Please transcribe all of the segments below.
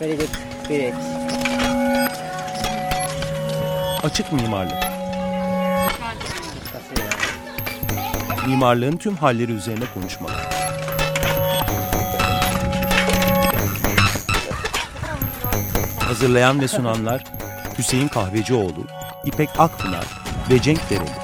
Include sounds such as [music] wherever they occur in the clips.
Very good. Great. Açık mimarlık. Mimarlığın tüm halleri üzerine konuşmalar. Hazırlayan ve sunanlar Hüseyin Kahvecioğlu, İpek Akpınar ve Cenk Dereli.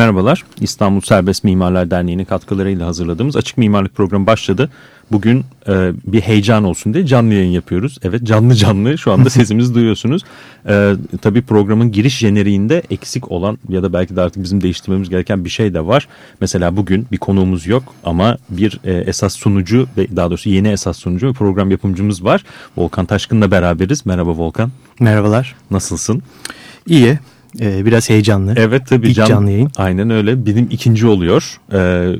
Merhabalar, İstanbul Serbest Mimarlar Derneği'nin katkılarıyla hazırladığımız Açık Mimarlık programı başladı. Bugün e, bir heyecan olsun diye canlı yayın yapıyoruz. Evet canlı canlı şu anda [laughs] sesimizi duyuyorsunuz. E, tabii programın giriş jeneriğinde eksik olan ya da belki de artık bizim değiştirmemiz gereken bir şey de var. Mesela bugün bir konuğumuz yok ama bir e, esas sunucu ve daha doğrusu yeni esas sunucu ve program yapımcımız var. Volkan Taşkın'la beraberiz. Merhaba Volkan. Merhabalar. Nasılsın? İyi. Ee, biraz heyecanlı. Evet tabii. İlk can, canlı yayın. Aynen öyle. Benim ikinci oluyor. Ee,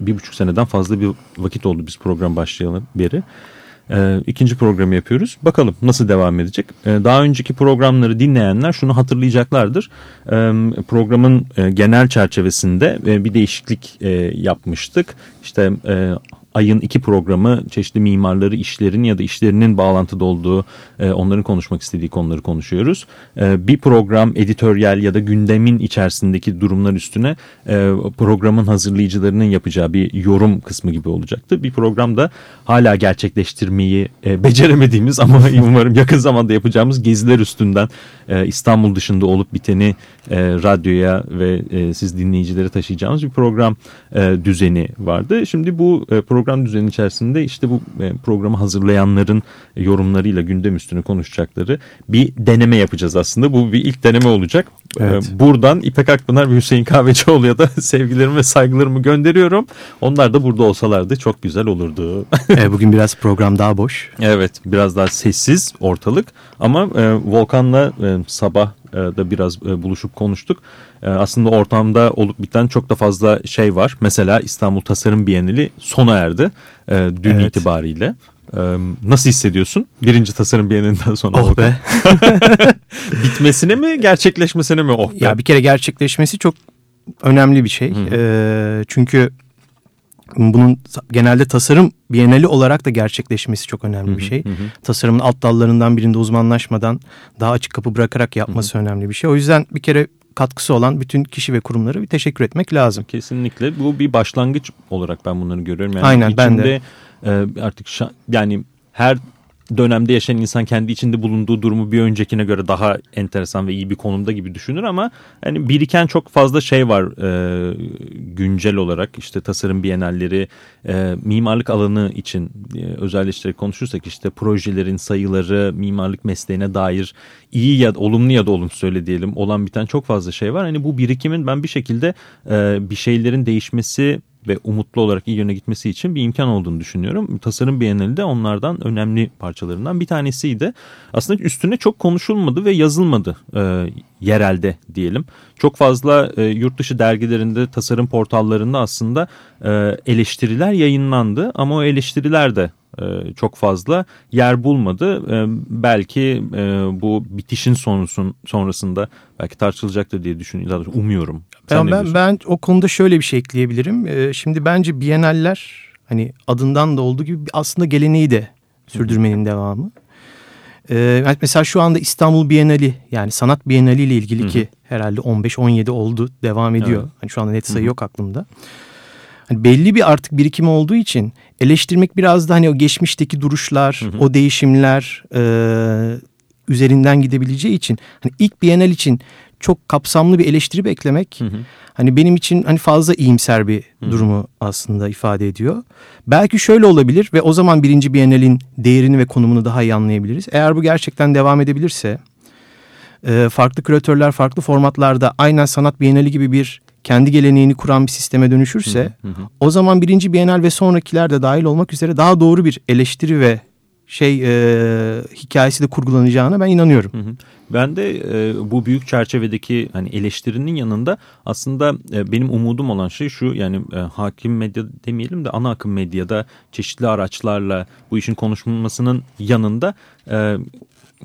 bir, buçuk seneden fazla bir vakit oldu biz program başlayalım beri. Ee, ikinci programı yapıyoruz. Bakalım nasıl devam edecek. Ee, daha önceki programları dinleyenler şunu hatırlayacaklardır. Ee, programın e, genel çerçevesinde e, bir değişiklik e, yapmıştık. İşte e, ayın iki programı çeşitli mimarları işlerin ya da işlerinin bağlantıda olduğu e, onların konuşmak istediği konuları konuşuyoruz. E, bir program editoryal ya da gündemin içerisindeki durumlar üstüne e, programın hazırlayıcılarının yapacağı bir yorum kısmı gibi olacaktı. Bir programda hala gerçekleştirmeyi e, beceremediğimiz ama [laughs] umarım yakın zamanda yapacağımız geziler üstünden e, İstanbul dışında olup biteni e, radyoya ve e, siz dinleyicilere taşıyacağımız bir program e, düzeni vardı. Şimdi bu e, program düzeni içerisinde işte bu e, programı hazırlayanların yorumlarıyla gündem üstüne konuşacakları bir deneme yapacağız aslında. Bu bir ilk deneme olacak. Evet. E, buradan İpek Akpınar ve Hüseyin Kahvecioğlu'ya da [laughs] sevgilerimi ve saygılarımı gönderiyorum. Onlar da burada olsalardı çok güzel olurdu. Ee, [laughs] bugün biraz program daha boş. Evet biraz daha sessiz ortalık ama e, Volkan'la e, sabah e, da biraz e, buluşup konuştuk. E, aslında ortamda olup biten çok da fazla şey var. Mesela İstanbul Tasarım Bienali sona erdi e, dün Evet. itibariyle. E, nasıl hissediyorsun birinci Tasarım Bienalinden sonra? Oh be. [laughs] Bitmesine mi gerçekleşmesine mi oh be? Ya bir kere gerçekleşmesi çok önemli bir şey. Hı. Ee, çünkü bunun genelde tasarım bienali olarak da gerçekleşmesi çok önemli bir şey. Hı hı. Tasarımın alt dallarından birinde uzmanlaşmadan daha açık kapı bırakarak yapması önemli bir şey. O yüzden bir kere katkısı olan bütün kişi ve kurumlara bir teşekkür etmek lazım. Kesinlikle bu bir başlangıç olarak ben bunları görüyorum. Yani Aynen, ben de. içinde, e, artık yani her dönemde yaşayan insan kendi içinde bulunduğu durumu bir öncekine göre daha enteresan ve iyi bir konumda gibi düşünür ama hani biriken çok fazla şey var e, güncel olarak işte tasarım bienalleri e, mimarlık alanı için e, özelleştirerek konuşursak işte projelerin sayıları mimarlık mesleğine dair iyi ya da olumlu ya da olumsuz söyle diyelim olan biten çok fazla şey var. Hani bu birikimin ben bir şekilde e, bir şeylerin değişmesi ve umutlu olarak iyi yöne gitmesi için bir imkan olduğunu düşünüyorum. Tasarım Bienali de onlardan önemli parçalarından bir tanesiydi. Aslında üstüne çok konuşulmadı ve yazılmadı e, yerelde diyelim. Çok fazla e, yurt dışı dergilerinde, tasarım portallarında aslında e, eleştiriler yayınlandı ama o eleştiriler de çok fazla yer bulmadı. E, belki e, bu bitişin sonrasun, sonrasında belki tartışılacaktır diye düşünüyorum. Umuyorum. Sen Ben, ben, ben o konuda şöyle bir şey ekleyebilirim. Şimdi bence Biennaller hani adından da olduğu gibi aslında geleneği de sürdürmenin devamı. Ee, mesela şu anda İstanbul Bienali yani sanat Bienali ile ilgili Hı hı. ki herhalde 15-17 oldu devam ediyor. Evet. Hani şu anda net sayı Hı hı. yok aklımda. Hani belli bir artık birikim olduğu için eleştirmek biraz da hani o geçmişteki duruşlar, Hı hı. o değişimler e, üzerinden gidebileceği için hani ilk Bienal için çok kapsamlı bir eleştiri beklemek Hı hı. hani benim için hani fazla iyimser bir Hı. durumu aslında ifade ediyor. Belki şöyle olabilir ve o zaman birinci Bienal'in değerini ve konumunu daha iyi anlayabiliriz. Eğer bu gerçekten devam edebilirse e, farklı küratörler farklı formatlarda aynen sanat Bienali gibi bir kendi geleneğini kuran bir sisteme dönüşürse Hı hı. o zaman birinci Bienal ve sonrakiler de dahil olmak üzere daha doğru bir eleştiri ve şey e, hikayesi de kurgulanacağına ben inanıyorum. Hı hı. Ben de e, bu büyük çerçevedeki hani eleştirinin yanında aslında e, benim umudum olan şey şu yani e, hakim medya demeyelim de ana akım medyada çeşitli araçlarla bu işin konuşulmasının yanında e,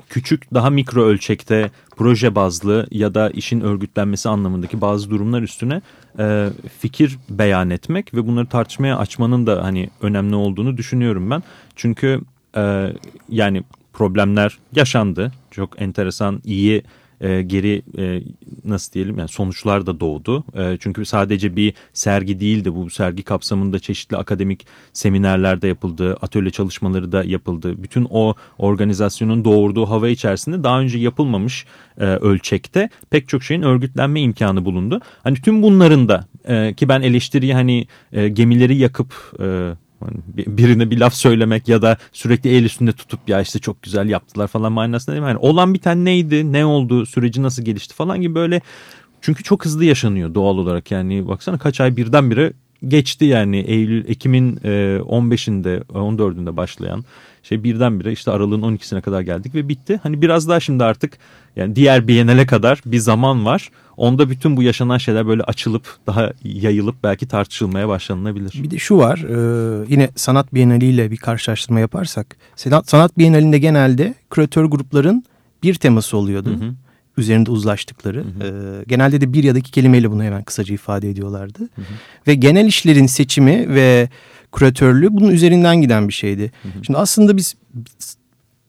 küçük daha mikro ölçekte proje bazlı ya da işin örgütlenmesi anlamındaki bazı durumlar üstüne e, fikir beyan etmek ve bunları tartışmaya açmanın da hani önemli olduğunu düşünüyorum ben. Çünkü e, yani problemler yaşandı. Çok enteresan iyi e, geri e, nasıl diyelim yani sonuçlar da doğdu. E, çünkü sadece bir sergi değildi bu sergi kapsamında çeşitli akademik seminerlerde yapıldı, atölye çalışmaları da yapıldı. Bütün o organizasyonun doğurduğu hava içerisinde daha önce yapılmamış e, ölçekte pek çok şeyin örgütlenme imkanı bulundu. Hani tüm bunların da e, ki ben eleştiriyi hani e, gemileri yakıp e, birine bir laf söylemek ya da sürekli el üstünde tutup ya işte çok güzel yaptılar falan manasında değil mi? Yani olan biten neydi, ne oldu, süreci nasıl gelişti falan gibi böyle çünkü çok hızlı yaşanıyor doğal olarak yani baksana kaç ay birdenbire geçti yani Eylül, Ekim'in 15'inde, 14'ünde başlayan şey birdenbire işte aralığın 12'sine kadar geldik ve bitti. Hani biraz daha şimdi artık yani diğer Biennale kadar bir zaman var. Onda bütün bu yaşanan şeyler böyle açılıp daha yayılıp belki tartışılmaya başlanılabilir. Bir de şu var e, yine sanat bienali ile bir karşılaştırma yaparsak sanat, sanat bienalinde genelde küratör grupların bir teması oluyordu. Hı hı. Üzerinde uzlaştıkları. Hı hı. E, genelde de bir ya da iki kelimeyle bunu hemen kısaca ifade ediyorlardı. Hı hı. Ve genel işlerin seçimi ve küratörlüğü bunun üzerinden giden bir şeydi. Hı hı. Şimdi aslında biz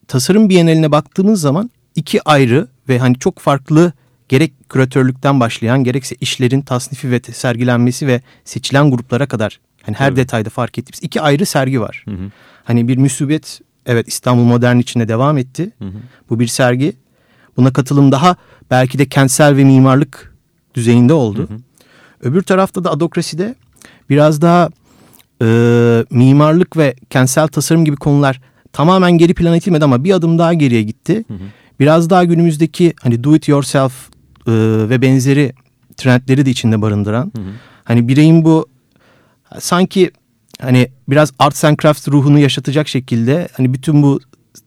tasarım biyenaline baktığımız zaman iki ayrı ve hani çok farklı gerek küratörlükten başlayan gerekse işlerin tasnifi ve sergilenmesi ve seçilen gruplara kadar hani her evet. detayda fark ettiğimiz iki ayrı sergi var. Hı hı. Hani bir müsibet evet İstanbul Modern içinde devam etti. Hı hı. Bu bir sergi. Buna katılım daha belki de kentsel ve mimarlık düzeyinde oldu. Hı hı. Öbür tarafta da adokraside biraz daha e, mimarlık ve kentsel tasarım gibi konular tamamen geri plan itilmedi ama bir adım daha geriye gitti. Hı hı. Biraz daha günümüzdeki hani do it yourself e, ve benzeri trendleri de içinde barındıran. Hı hı. Hani bireyin bu sanki hani biraz arts and craft ruhunu yaşatacak şekilde hani bütün bu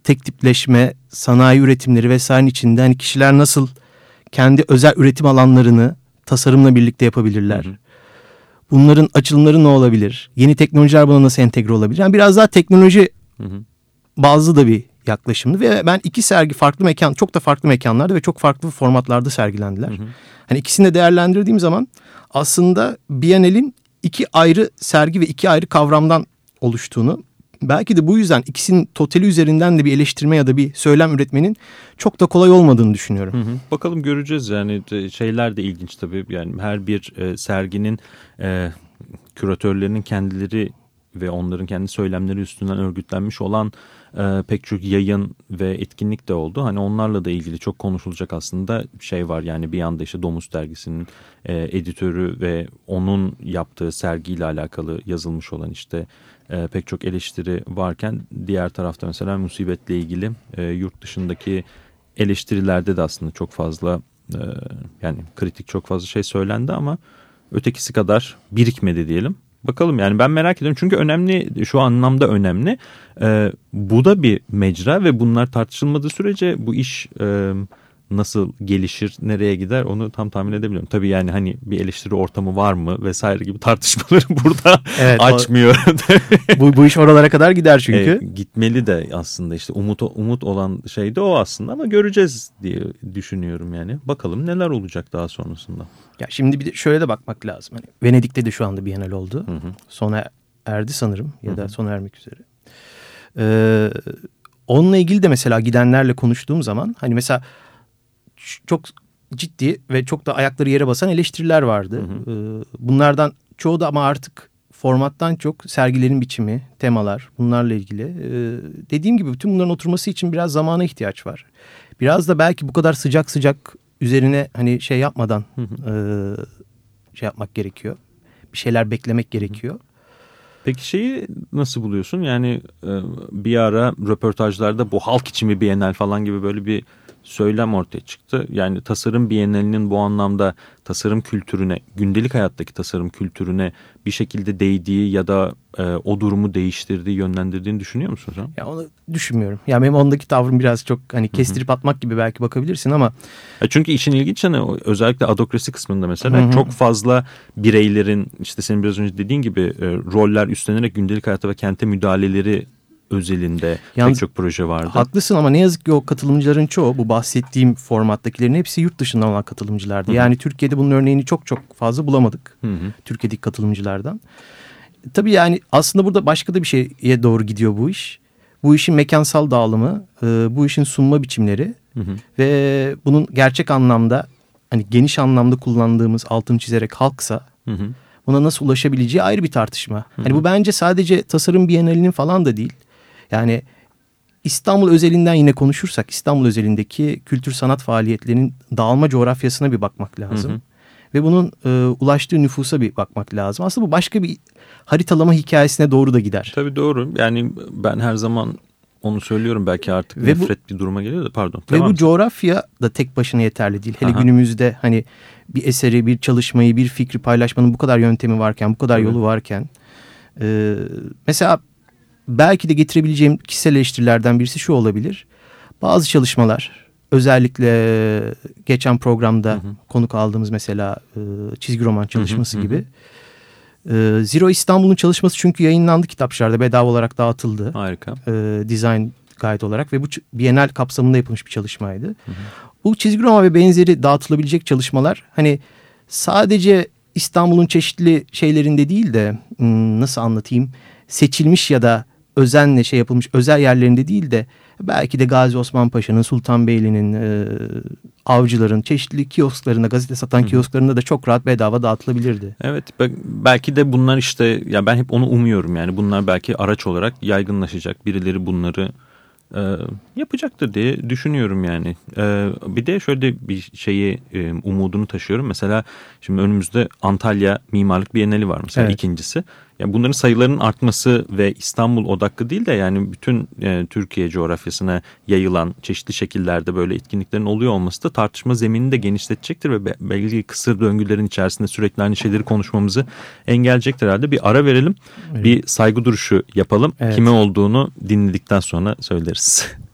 tek tipleşme, sanayi üretimleri vesairenin içinde hani kişiler nasıl kendi özel üretim alanlarını tasarımla birlikte yapabilirler. Hı hı. Bunların açılımları ne olabilir? Yeni teknolojiler buna nasıl entegre olabilir? Yani biraz daha teknoloji hı hı. bazlı da bir yaklaşımdı ve ben iki sergi farklı mekan çok da farklı mekanlarda ve çok farklı formatlarda sergilendiler. Hı hı. Hani ikisini de değerlendirdiğim zaman aslında Biennale'in iki ayrı sergi ve iki ayrı kavramdan oluştuğunu belki de bu yüzden ikisinin totali üzerinden de bir eleştirme ya da bir söylem üretmenin çok da kolay olmadığını düşünüyorum. Hı hı. Bakalım göreceğiz yani şeyler de ilginç tabii yani her bir e, serginin e, küratörlerinin kendileri ve onların kendi söylemleri üstünden örgütlenmiş olan e, pek çok yayın ve etkinlik de oldu. Hani onlarla da ilgili çok konuşulacak aslında şey var yani bir yanda işte Domuz dergisinin e, editörü ve onun yaptığı sergiyle alakalı yazılmış olan işte e, pek çok eleştiri varken diğer tarafta mesela musibetle ilgili e, yurt dışındaki eleştirilerde de aslında çok fazla e, yani kritik çok fazla şey söylendi ama ötekisi kadar birikmedi diyelim. Bakalım yani ben merak ediyorum çünkü önemli şu anlamda önemli. Ee, bu da bir mecra ve bunlar tartışılmadığı sürece bu iş e, nasıl gelişir, nereye gider onu tam tahmin edebiliyorum. Tabii yani hani bir eleştiri ortamı var mı vesaire gibi tartışmaları [laughs] burada evet, açmıyor. [laughs] bu, bu iş oralara kadar gider çünkü. E, gitmeli de aslında işte umut umut olan şey de o aslında ama göreceğiz diye düşünüyorum yani. Bakalım neler olacak daha sonrasında. Ya şimdi bir de şöyle de bakmak lazım. Hani Venedik'te de şu anda Bienal oldu. Hı hı. Sona erdi sanırım ya da hı hı. sona ermek üzere. Ee, onunla ilgili de mesela gidenlerle konuştuğum zaman hani mesela çok ciddi ve çok da ayakları yere basan eleştiriler vardı. Hı hı. Bunlardan çoğu da ama artık formattan çok sergilerin biçimi, temalar bunlarla ilgili. Dediğim gibi bütün bunların oturması için biraz zamana ihtiyaç var. Biraz da belki bu kadar sıcak sıcak üzerine hani şey yapmadan hı hı. Şey yapmak gerekiyor. Bir şeyler beklemek gerekiyor. Peki şeyi nasıl buluyorsun? Yani bir ara röportajlarda bu halk için bir bienal falan gibi böyle bir söylem ortaya çıktı. Yani tasarım bienalinin bu anlamda tasarım kültürüne, gündelik hayattaki tasarım kültürüne bir şekilde değdiği ya da e, o durumu değiştirdiği, yönlendirdiğini düşünüyor musun sen? Ya onu düşünmüyorum. Ya benim ondaki tavrım biraz çok hani kestirip atmak gibi belki bakabilirsin ama. Ya çünkü işin ilginç yanı özellikle adokrasi kısmında mesela Hı -hı. çok fazla bireylerin işte senin biraz önce dediğin gibi e, roller üstlenerek gündelik hayata ve kente müdahaleleri özelinde Yalnız- pek çok proje vardı. Haklısın ama ne yazık ki o katılımcıların çoğu bu bahsettiğim formattakilerin hepsi yurt dışından olan katılımcılardı. Hı hı. Yani Türkiye'de bunun örneğini çok çok fazla bulamadık. Hı hı. Türkiye'deki katılımcılardan. Tabii yani aslında burada başka da bir şeye doğru gidiyor bu iş. Bu işin mekansal dağılımı, e, bu işin sunma biçimleri Hı hı. ve bunun gerçek anlamda hani geniş anlamda kullandığımız altını çizerek halksa Hı hı. buna nasıl ulaşabileceği ayrı bir tartışma. Hani bu bence sadece tasarım bienalinin falan da değil. Yani İstanbul özelinden yine konuşursak İstanbul özelindeki kültür sanat faaliyetlerinin dağılma coğrafyasına bir bakmak lazım. Hı hı. Ve bunun e, ulaştığı nüfusa bir bakmak lazım. Aslında bu başka bir haritalama hikayesine doğru da gider. Tabii doğru. Yani ben her zaman onu söylüyorum belki artık Ve bu- nefret bir duruma geliyor da pardon. Ve bu coğrafya da tek başına yeterli değil. Hele Aha. günümüzde hani bir eseri, bir çalışmayı, bir fikri paylaşmanın bu kadar yöntemi varken, bu kadar Tabii. yolu varken. e, mesela belki de getirebileceğim kişisel eleştirilerden birisi şu olabilir. Bazı çalışmalar özellikle geçen programda Hı hı. konuk aldığımız mesela e, çizgi roman çalışması hı hı. gibi. E, Zero İstanbul'un çalışması çünkü yayınlandı kitapçılarda bedava olarak dağıtıldı Harika. e, design guide olarak ve bu Bienal kapsamında yapılmış bir çalışmaydı. Bu çizgi roman ve benzeri dağıtılabilecek çalışmalar hani sadece İstanbul'un çeşitli şeylerinde değil de hmm, nasıl anlatayım seçilmiş ya da özenle şey yapılmış özel yerlerinde değil de belki de Gazi Osman Paşa'nın, Sultanbeyli'nin, e, avcıların çeşitli kiosklarında, gazete satan kiosklarında da çok rahat bedava dağıtılabilirdi. Evet be- belki de bunlar işte ya ben hep onu umuyorum yani bunlar belki araç olarak yaygınlaşacak birileri bunları e, yapacaktır diye düşünüyorum yani. E, bir de şöyle bir şeyi e, umudunu taşıyorum mesela şimdi önümüzde Antalya Mimarlık Bienali var mesela Evet. ikincisi. Yani bunların sayılarının artması ve İstanbul odaklı değil de yani bütün e, Türkiye coğrafyasına yayılan çeşitli şekillerde böyle etkinliklerin oluyor olması da tartışma zeminini de genişletecektir ve be- belli kısır döngülerin içerisinde sürekli aynı şeyleri konuşmamızı engelleyecektir herhalde. Bir ara verelim, bir saygı duruşu yapalım. Evet. Kime olduğunu dinledikten sonra söyleriz. [laughs]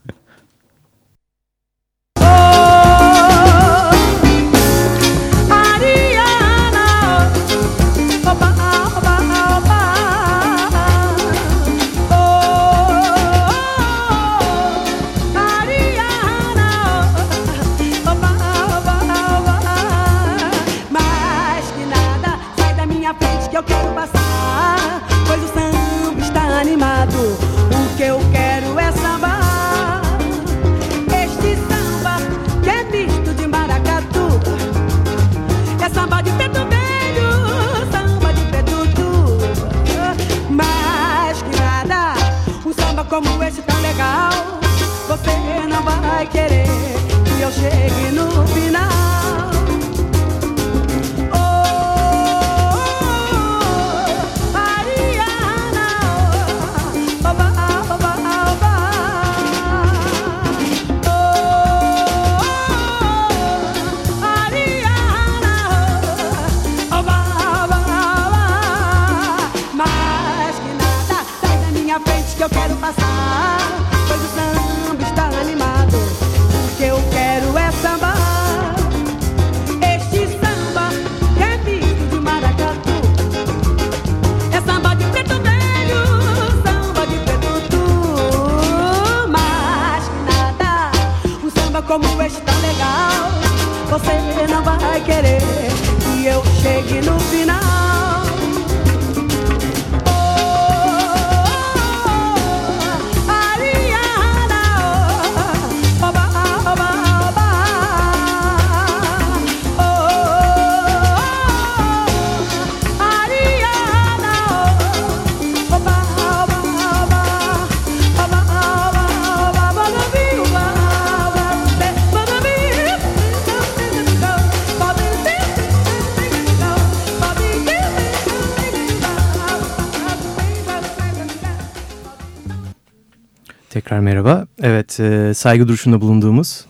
merhaba. Evet, e, saygı duruşunda bulunduğumuz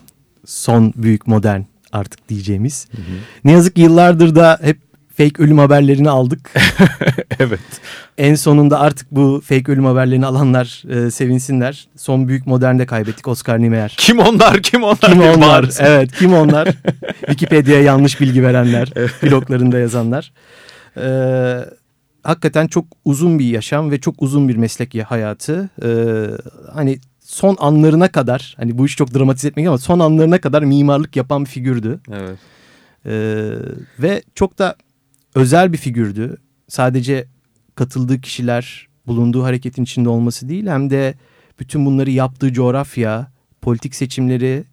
son büyük modern artık diyeceğimiz. Ne yazık ki yıllardır da hep fake ölüm haberlerini aldık. [laughs] evet. en sonunda artık bu fake ölüm haberlerini alanlar e, sevinsinler. Son büyük modernde kaybettik Oscar Niemeyer. Kim onlar? Kim onlar? Kim onlar? Evet, kim onlar? [laughs] Wikipedia'ya yanlış bilgi verenler, bloglarında yazanlar. Ee, hakikaten çok uzun bir yaşam ve çok uzun bir meslek hayatı. Ee, hani son anlarına kadar hani bu işi çok dramatize etmek ama son anlarına kadar mimarlık yapan bir figürdü. Evet. Ee, ve çok da özel bir figürdü. Sadece katıldığı kişiler bulunduğu hareketin içinde olması değil hem de bütün bunları yaptığı coğrafya, politik seçimleri,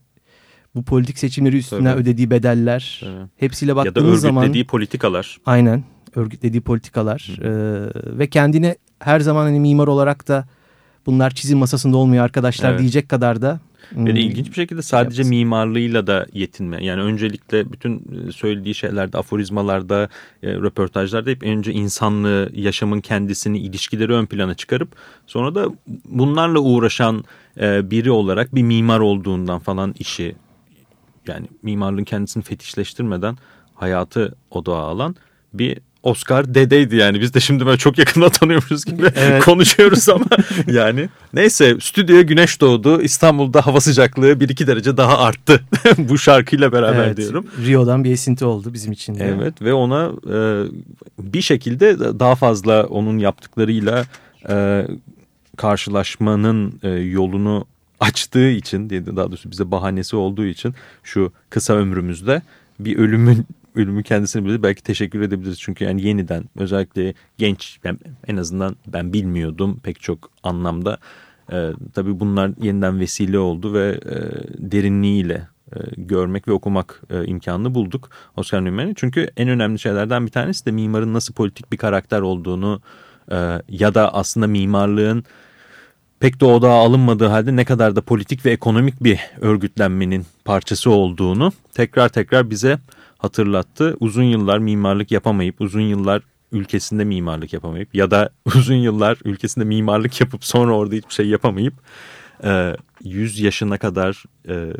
bu politik seçimleri üstüne Tabii. ödediği bedeller Evet. hepsiyle Ya da baktığınız zaman örgütlediği politikalar. aynen örgütlediği politikalar ee, ve kendine her zaman hani mimar olarak da bunlar çizim masasında olmuyor arkadaşlar Evet. diyecek kadar da Ve de hmm, ilginç bir şekilde sadece yapsın. mimarlığıyla da yetinme. Yani öncelikle bütün e, söylediği şeylerde, aforizmalarda, e, röportajlarda hep önce insanlığı, yaşamın kendisini, ilişkileri ön plana çıkarıp sonra da bunlarla uğraşan e, biri olarak bir mimar olduğundan falan işi yani mimarlığın kendisini fetişleştirmeden hayatı odağa alan bir Oscar dedeydi yani. Biz de şimdi böyle çok yakından [laughs] tanıyormuşuz gibi Evet. konuşuyoruz ama [laughs] yani. Neyse stüdyoya güneş doğdu. İstanbul'da hava sıcaklığı 1-2 derece daha arttı. [laughs] Bu şarkıyla beraber evet, diyorum. Rio'dan bir esinti oldu bizim için de. Evet ve ona e, bir şekilde daha fazla onun yaptıklarıyla e, karşılaşmanın e, yolunu açtığı için daha doğrusu bize bahanesi olduğu için şu kısa ömrümüzde bir ölümün ölümü kendisine bile belki teşekkür edebiliriz. Çünkü yani yeniden özellikle genç yani en azından ben bilmiyordum pek çok anlamda. E, tabii bunlar yeniden vesile oldu ve e, derinliğiyle e, görmek ve okumak e, imkanını bulduk Oscar Newman'i. Çünkü en önemli şeylerden bir tanesi de mimarın nasıl politik bir karakter olduğunu e, ya da aslında mimarlığın pek de odağa alınmadığı halde ne kadar da politik ve ekonomik bir örgütlenmenin parçası olduğunu tekrar tekrar bize hatırlattı. Uzun yıllar mimarlık yapamayıp uzun yıllar ülkesinde mimarlık yapamayıp ya da [laughs] uzun yıllar ülkesinde mimarlık yapıp sonra orada hiçbir şey yapamayıp e, 100 yaşına kadar e,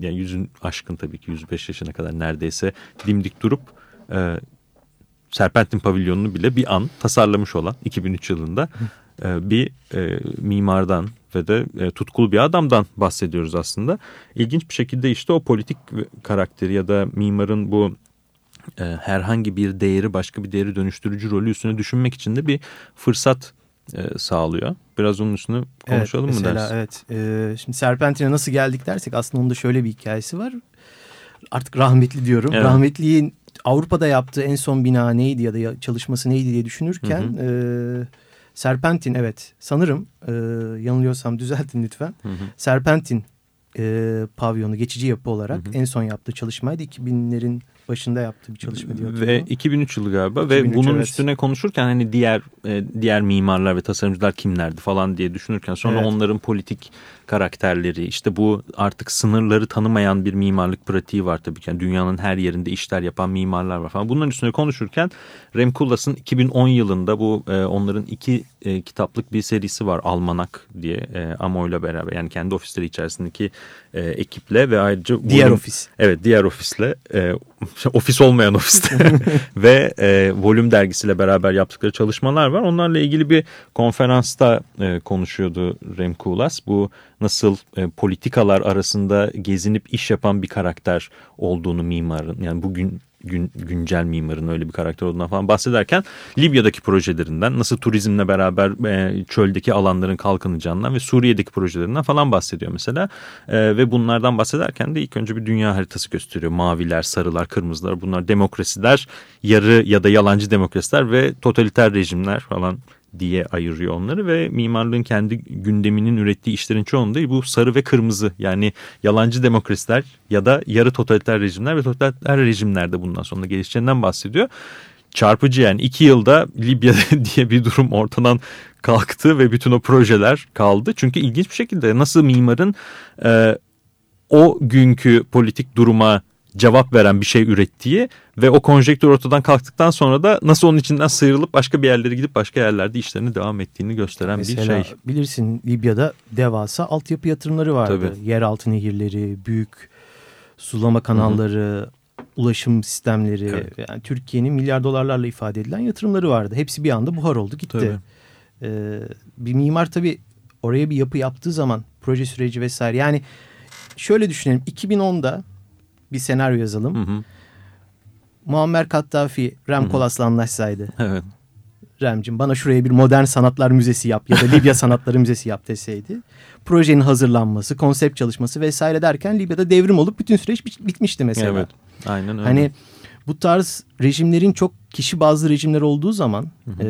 yani yüzün aşkın tabii ki 105 yaşına kadar neredeyse dimdik durup e, Serpentin pavilyonunu bile bir an tasarlamış olan 2003 yılında bir e, mimardan ve de e, tutkulu bir adamdan bahsediyoruz aslında. İlginç bir şekilde işte o politik karakteri ya da mimarın bu e, herhangi bir değeri başka bir değeri dönüştürücü rolü üstüne düşünmek için de bir fırsat e, sağlıyor. Biraz onun üstüne konuşalım evet, mı mesela, dersin? Evet. Şimdi Serpentin'e nasıl geldik dersek aslında onun da şöyle bir hikayesi var. Artık rahmetli diyorum. Evet. Rahmetliğin Avrupa'da yaptığı en son bina neydi ya da çalışması neydi diye düşünürken Hı e, Serpentin evet sanırım e, yanılıyorsam düzeltin lütfen. Hı hı. Serpentin e, pavyonu geçici yapı olarak Hı hı. en son yaptığı çalışmaydı. 2000'lerin başında yaptığı bir çalışma diye Ve hatırlıyorum. 2003 yılı galiba ve 2003, bunun evet. üstüne konuşurken hani diğer e, diğer mimarlar ve tasarımcılar kimlerdi falan diye düşünürken sonra Evet. onların politik karakterleri işte bu artık sınırları tanımayan bir mimarlık pratiği var tabii ki. Yani dünyanın her yerinde işler yapan mimarlar var falan. Bunların üstüne konuşurken Rem Koolhaas'ın 2010 yılında bu e, onların iki e, kitaplık bir serisi var Almanak diye e, Amo'yla beraber yani kendi ofisleri içerisindeki e, ekiple ve ayrıca Diğer volüm- ofis. Evet diğer ofisle e, [laughs] ofis olmayan ofiste [laughs] ve e, Volüm dergisiyle beraber yaptıkları çalışmalar var. Onlarla ilgili bir konferansta e, konuşuyordu Rem Koolhaas. Bu nasıl e, politikalar arasında gezinip iş yapan bir karakter olduğunu mimarın yani bugün gün, güncel mimarın öyle bir karakter olduğundan falan bahsederken Libya'daki projelerinden nasıl turizmle beraber e, çöldeki alanların kalkınacağından ve Suriye'deki projelerinden falan bahsediyor mesela. E, ve bunlardan bahsederken de ilk önce bir dünya haritası gösteriyor. Maviler, sarılar, kırmızılar bunlar demokrasiler, yarı ya da yalancı demokrasiler ve totaliter rejimler falan diye ayırıyor onları ve mimarlığın kendi gündeminin ürettiği işlerin çoğunda bu sarı ve kırmızı yani yalancı demokrasiler ya da yarı totaliter rejimler ve totaliter rejimlerde bundan sonra gelişeceğinden bahsediyor. Çarpıcı yani iki yılda Libya [laughs] diye bir durum ortadan kalktı ve bütün o projeler kaldı. Çünkü ilginç bir şekilde nasıl mimarın e, o günkü politik duruma cevap veren bir şey ürettiği ve o konjektür ortadan kalktıktan sonra da nasıl onun içinden sıyrılıp başka bir yerlere gidip başka yerlerde işlerini devam ettiğini gösteren Mesela bir şey. bilirsin Libya'da devasa altyapı yatırımları vardı. Tabii. Yeraltı nehirleri, büyük sulama kanalları, ulaşım sistemleri. Evet. Yani Türkiye'nin milyar dolarlarla ifade edilen yatırımları vardı. Hepsi bir anda buhar oldu gitti. Tabii. Ee, bir mimar tabii oraya bir yapı yaptığı zaman proje süreci vesaire. Yani şöyle düşünelim 2010'da bir senaryo yazalım. Hı hı. Muammer Kaddafi Rem Koolhaas'la anlaşsaydı. [laughs] Evet. Remcim bana şuraya bir modern sanatlar müzesi yap ya da Libya [laughs] sanatları müzesi yap deseydi. Projenin hazırlanması, konsept çalışması vesaire derken Libya'da devrim olup bütün süreç bitmişti mesela. Evet. Aynen öyle. Hani bu tarz rejimlerin çok kişi bazı rejimler olduğu zaman hı hı. E,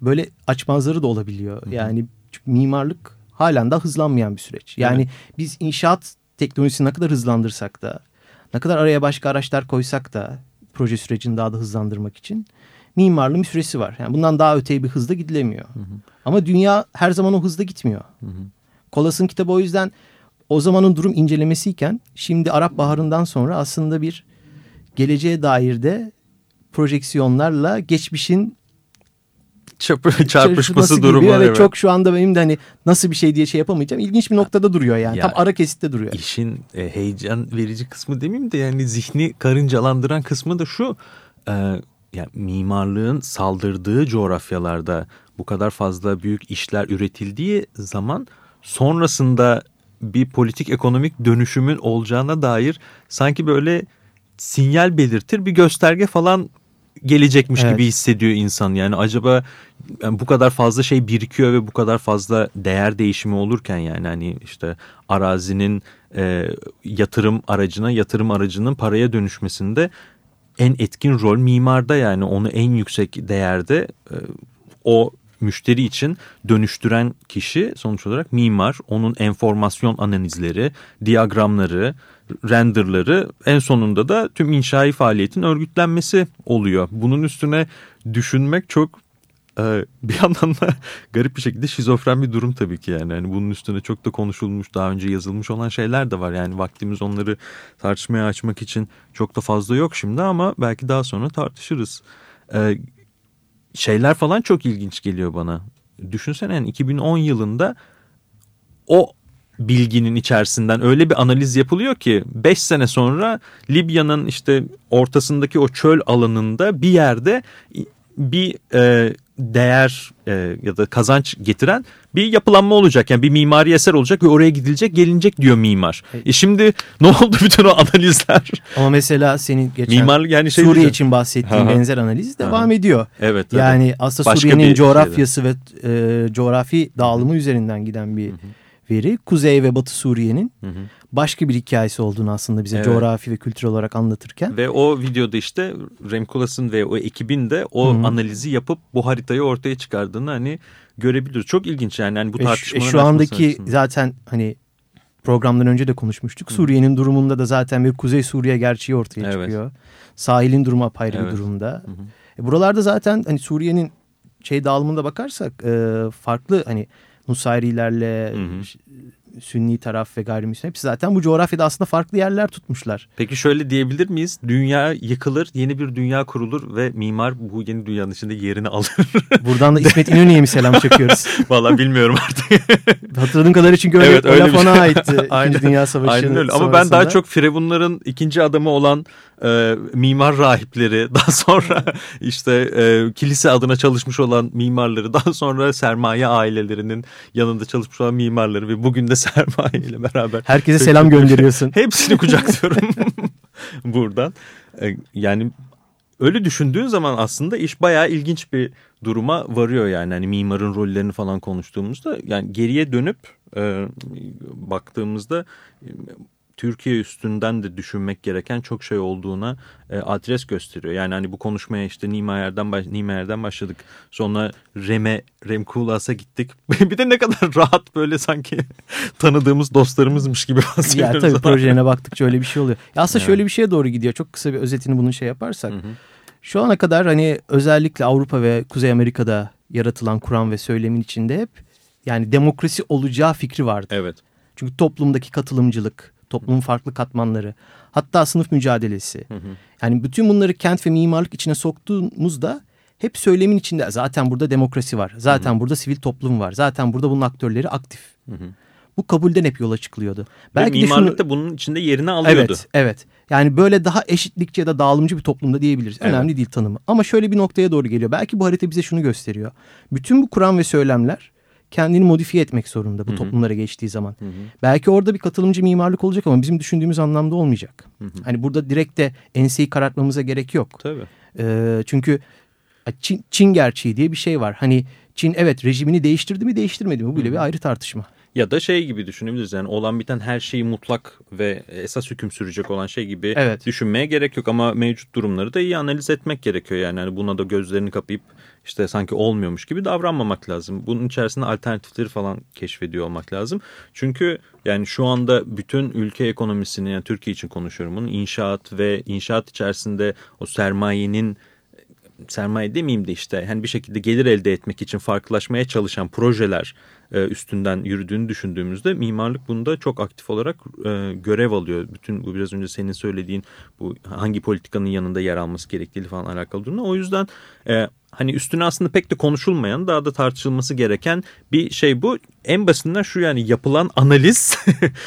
böyle açmazları da olabiliyor. Hı hı. Yani mimarlık halen daha hızlanmayan bir süreç. Yani evet. biz inşaat teknolojisini ne kadar hızlandırsak da ne kadar araya başka araçlar koysak da proje sürecini daha da hızlandırmak için mimarlığın bir süresi var. Yani bundan daha öteye bir hızda gidilemiyor. Hı hı. Ama dünya her zaman o hızda gitmiyor. Hı hı. Kolas'ın kitabı o yüzden o zamanın durum incelemesiyken şimdi Arap Baharı'ndan sonra aslında bir geleceğe dair de projeksiyonlarla geçmişin Çarpı, [laughs] çarpışması durumu. Gibi. Evet, evet. Çok şu anda benim de hani nasıl bir şey diye şey yapamayacağım. İlginç bir noktada duruyor yani. Ya, Tam ara kesitte duruyor. İşin e, heyecan verici kısmı demeyeyim de yani zihni karıncalandıran kısmı da şu. E, yani mimarlığın saldırdığı coğrafyalarda bu kadar fazla büyük işler üretildiği zaman sonrasında bir politik ekonomik dönüşümün olacağına dair sanki böyle sinyal belirtir bir gösterge falan gelecekmiş evet. gibi hissediyor insan. Yani acaba yani bu kadar fazla şey birikiyor ve bu kadar fazla değer değişimi olurken yani hani işte arazinin e, yatırım aracına yatırım aracının paraya dönüşmesinde en etkin rol mimarda yani onu en yüksek değerde e, o müşteri için dönüştüren kişi sonuç olarak mimar. Onun enformasyon analizleri, diyagramları, renderları en sonunda da tüm inşai faaliyetin örgütlenmesi oluyor. Bunun üstüne düşünmek çok e, [laughs] bir yandan da garip bir şekilde şizofren bir durum tabii ki yani. yani. Bunun üstüne çok da konuşulmuş daha önce yazılmış olan şeyler de var. Yani vaktimiz onları tartışmaya açmak için çok da fazla yok şimdi ama belki daha sonra tartışırız. E, şeyler falan çok ilginç geliyor bana. Düşünsene yani 2010 yılında o bilginin içerisinden öyle bir analiz yapılıyor ki 5 sene sonra Libya'nın işte ortasındaki o çöl alanında bir yerde bir e, değer e, ya da kazanç getiren bir yapılanma olacak. Yani bir mimari eser olacak ve oraya gidilecek gelinecek diyor mimar. E şimdi [laughs] ne oldu bütün o analizler? Ama mesela senin geçen mimar, yani şey Suriye için bahsettiğin benzer analiz devam Aha. ediyor. Evet. Yani aslında Suriye'nin coğrafyası şeyden. ve e, coğrafi dağılımı üzerinden giden bir... Hı hı veri Kuzey ve Batı Suriye'nin başka bir hikayesi olduğunu aslında bize evet. coğrafi ve kültürel olarak anlatırken. Ve o videoda işte Remkolas'ın ve o ekibin de o hı hı. analizi yapıp bu haritayı ortaya çıkardığını hani görebiliriz. Çok ilginç yani, yani bu tartışmaların e şu, e şu andaki açısından. zaten hani programdan önce de konuşmuştuk. Suriye'nin durumunda da zaten bir Kuzey Suriye gerçeği ortaya evet. çıkıyor. Sahilin durumu apayrı evet. bir durumda. Hı hı. E buralarda zaten hani Suriye'nin şey dağılımında bakarsak e, farklı hani Nusayrilerle hı hı. Sünni taraf ve gayrimüslim hepsi zaten bu coğrafyada aslında farklı yerler tutmuşlar. Peki şöyle diyebilir miyiz? Dünya yıkılır, yeni bir dünya kurulur ve mimar bu yeni dünyanın içinde yerini alır. [laughs] Buradan da İsmet İnönü'ye mi selam çekiyoruz? [laughs] Valla bilmiyorum artık. [laughs] Hatırladığım kadarıyla çünkü öyle, evet, öyle laf ona şey. aitti. İkinci Dünya Savaşı Aynen öyle. Ama ben daha çok Firavunların ikinci adamı olan e, mimar rahipleri, [laughs] daha sonra işte e, kilise adına çalışmış olan mimarları, daha sonra sermaye ailelerinin yanında çalışmış olan mimarları ve bugün de [laughs] sermaye ile beraber. Herkese selam gönderiyorsun. [laughs] Hepsini kucaklıyorum buradan. E, yani öyle düşündüğün zaman aslında iş bayağı ilginç bir duruma varıyor yani. Hani mimarın rollerini falan konuştuğumuzda yani geriye dönüp e, baktığımızda Türkiye üstünden de düşünmek gereken çok şey olduğuna e, adres gösteriyor. Yani hani bu konuşmaya işte Niemeyer'den, baş, Niemeyer'den başladık. Sonra Rem'e, Rem Koolhaas'a gittik. [laughs] bir de ne kadar rahat böyle sanki [laughs] tanıdığımız dostlarımızmış gibi bahsediyoruz. Ya tabii projelerine baktıkça öyle bir şey oluyor. Ya aslında evet. şöyle bir şeye doğru gidiyor. Çok kısa bir özetini bunun şey yaparsak. Hı hı. Şu ana kadar hani özellikle Avrupa ve Kuzey Amerika'da yaratılan Kur'an ve söylemin içinde hep yani demokrasi olacağı fikri vardı. Evet. Çünkü toplumdaki katılımcılık, toplumun farklı katmanları, hatta sınıf mücadelesi. Hı hı. Yani bütün bunları kent ve mimarlık içine soktuğumuzda hep söylemin içinde zaten burada demokrasi var. Zaten hı hı. burada sivil toplum var. Zaten burada bunun aktörleri aktif. Hı hı. Bu kabulden hep yola çıkılıyordu. Belki ve mimarlık şunu... da bunun içinde yerini alıyordu. Evet, evet. Yani böyle daha eşitlikçi ya da dağılımcı bir toplumda diyebiliriz. Evet. Önemli değil tanımı. Ama şöyle bir noktaya doğru geliyor. Belki bu harita bize şunu gösteriyor. Bütün bu Kur'an ve söylemler kendini modifiye etmek zorunda bu Hı-hı. toplumlara geçtiği zaman. Hı-hı. Belki orada bir katılımcı mimarlık olacak ama bizim düşündüğümüz anlamda olmayacak. Hı-hı. Hani burada direkt de enseyi karartmamıza gerek yok. Tabii. Ee, çünkü Çin, Çin gerçeği diye bir şey var. Hani Çin evet rejimini değiştirdi mi değiştirmedi mi? Bu bile bir ayrı tartışma. Ya da şey gibi düşünebiliriz yani olan biten her şeyi mutlak ve esas hüküm sürecek olan şey gibi evet. düşünmeye gerek yok ama mevcut durumları da iyi analiz etmek gerekiyor yani. yani buna da gözlerini kapayıp işte sanki olmuyormuş gibi davranmamak lazım. Bunun içerisinde alternatifleri falan keşfediyor olmak lazım. Çünkü yani şu anda bütün ülke ekonomisini yani Türkiye için konuşuyorum bunun inşaat ve inşaat içerisinde o sermayenin sermaye demeyeyim de işte hani bir şekilde gelir elde etmek için farklılaşmaya çalışan projeler üstünden yürüdüğünü düşündüğümüzde mimarlık bunda çok aktif olarak e, görev alıyor. Bütün bu biraz önce senin söylediğin bu hangi politikanın yanında yer alması gerektiği falan alakalı durumda. O yüzden e, hani üstüne aslında pek de konuşulmayan daha da tartışılması gereken bir şey bu. En basitinden şu yani yapılan analiz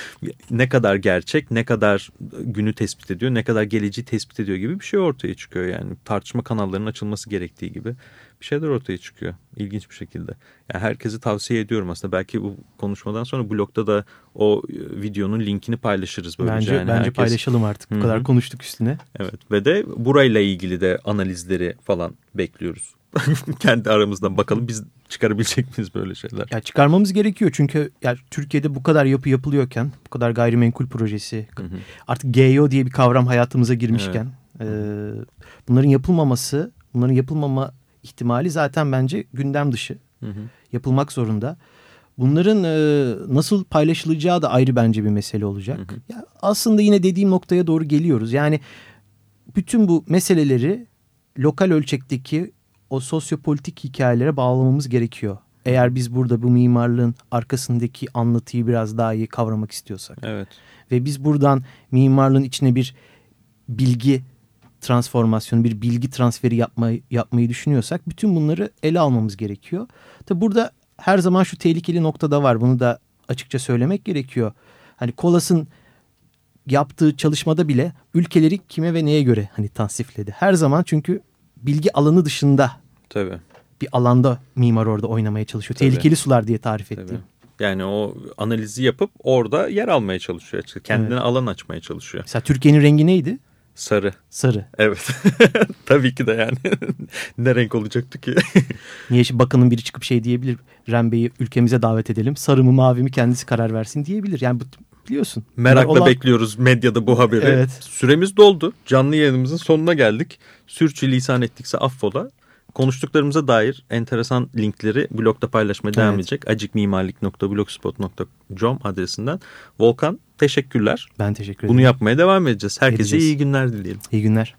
[laughs] ne kadar gerçek, ne kadar günü tespit ediyor, ne kadar geleceği tespit ediyor gibi bir şey ortaya çıkıyor yani. Tartışma kanallarının açılması gerektiği gibi bir şeyler ortaya çıkıyor ilginç bir şekilde. Yani herkese tavsiye ediyorum aslında. Belki bu konuşmadan sonra blogda da o e, videonun linkini paylaşırız böylece. Bence, yani bence herkes... paylaşalım artık. Bu Hı -hı. kadar konuştuk üstüne. Evet ve de burayla ilgili de analizleri falan bekliyoruz. [laughs] Kendi aramızdan bakalım biz çıkarabilecek miyiz böyle şeyler? Ya çıkarmamız gerekiyor çünkü ya Türkiye'de bu kadar yapı yapılıyorken, bu kadar gayrimenkul projesi, Hı -hı. artık GEO diye bir kavram hayatımıza girmişken, evet. e, bunların yapılmaması, bunların yapılmama ihtimali zaten bence gündem dışı. Hı hı. Yapılmak zorunda. Bunların e, nasıl paylaşılacağı da ayrı bence bir mesele olacak. Hı hı. Ya aslında yine dediğim noktaya doğru geliyoruz. Yani bütün bu meseleleri lokal ölçekteki o sosyopolitik hikayelere bağlamamız gerekiyor. Eğer biz burada bu mimarlığın arkasındaki anlatıyı biraz daha iyi kavramak istiyorsak. Evet. Ve biz buradan mimarlığın içine bir bilgi transformasyonu, bir bilgi transferi yapmayı, yapmayı düşünüyorsak bütün bunları ele almamız gerekiyor. Tabi burada her zaman şu tehlikeli noktada var. Bunu da açıkça söylemek gerekiyor. Hani Kolas'ın yaptığı çalışmada bile ülkeleri kime ve neye göre hani tasnifledi. Her zaman çünkü bilgi alanı dışında Tabii. bir alanda mimar orada oynamaya çalışıyor. Tabii. Tehlikeli sular diye tarif ettiğim. Yani o analizi yapıp orada yer almaya çalışıyor. Kendine evet. alan açmaya çalışıyor. Mesela Türkiye'nin rengi neydi? Sarı. Sarı. Evet. [laughs] Tabii ki de yani. [laughs] ne renk olacaktı ki? [laughs] Niye şimdi bakanın biri çıkıp şey diyebilir. Rembe'yi ülkemize davet edelim. Sarı mı mavi mi kendisi karar versin diyebilir. Yani biliyorsun. Merakla olan... bekliyoruz medyada bu haberi. Evet. Süremiz doldu. Canlı yayınımızın sonuna geldik. Sürçülisan ettikse affola konuştuklarımıza dair enteresan linkleri blogda paylaşmaya evet. devam edecek. acikmimarlik.blogspot.com adresinden. Volkan teşekkürler. Ben teşekkür ederim. Bunu yapmaya devam edeceğiz. Herkese edeceğiz. iyi günler dileyelim. İyi günler.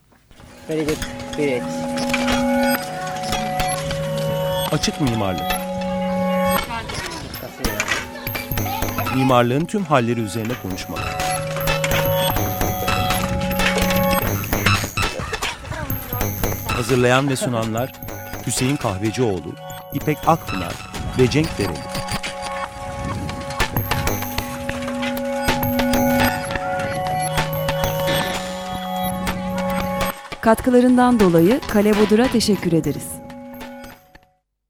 Açık mimarlık. Mimarlığın tüm halleri üzerine konuşmalar. Hazırlayan ve sunanlar Hüseyin Kahvecioğlu, İpek Akpınar ve Cenk Dereli. Katkılarından dolayı Kale Bodur'a teşekkür ederiz.